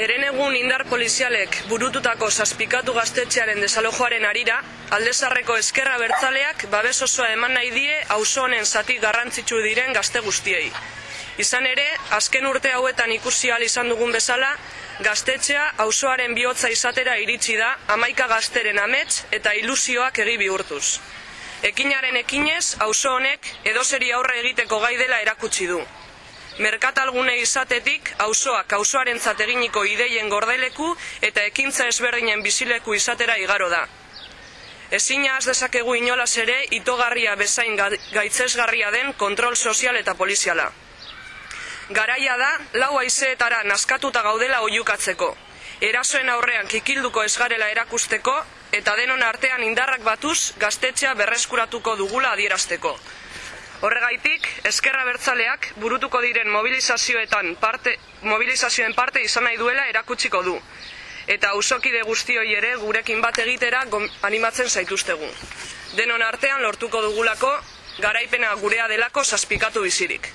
Erenegun indar polizialek burututako zazpikatu gaztetxearen desalojoaren arira, aldezarreko eskerra bertzaleak babes osoa eman nahi die auzo honen zati garrantzitsu diren gazte guztiei. Izan ere, azken urte hauetan ikusi ahal izan dugun bezala, gaztetxea auzoaren bihotza izatera iritsi da amaika gazteren amets eta ilusioak egi bihurtuz. Ekinaren ekinez, auzo honek edozeri aurre egiteko gai dela erakutsi du. Merkatalgune izatetik, auzoak auzoaren zateginiko ideien gordeleku eta ekintza ezberdinen bizileku izatera igaro da. Ezina az dezakegu inolaz ere itogarria bezain gaitzesgarria den kontrol sozial eta poliziala. Garaia da, lau aizeetara naskatuta gaudela oiukatzeko. Erasoen aurrean kikilduko esgarela erakusteko eta denon artean indarrak batuz gaztetxea berreskuratuko dugula adierazteko. Horregaitik, eskerra bertzaleak burutuko diren mobilizazioetan parte, mobilizazioen parte izan nahi duela erakutsiko du. Eta ausokide guztioi ere gurekin bat egitera animatzen zaituztegu. Denon artean lortuko dugulako, garaipena gurea delako zazpikatu bizirik.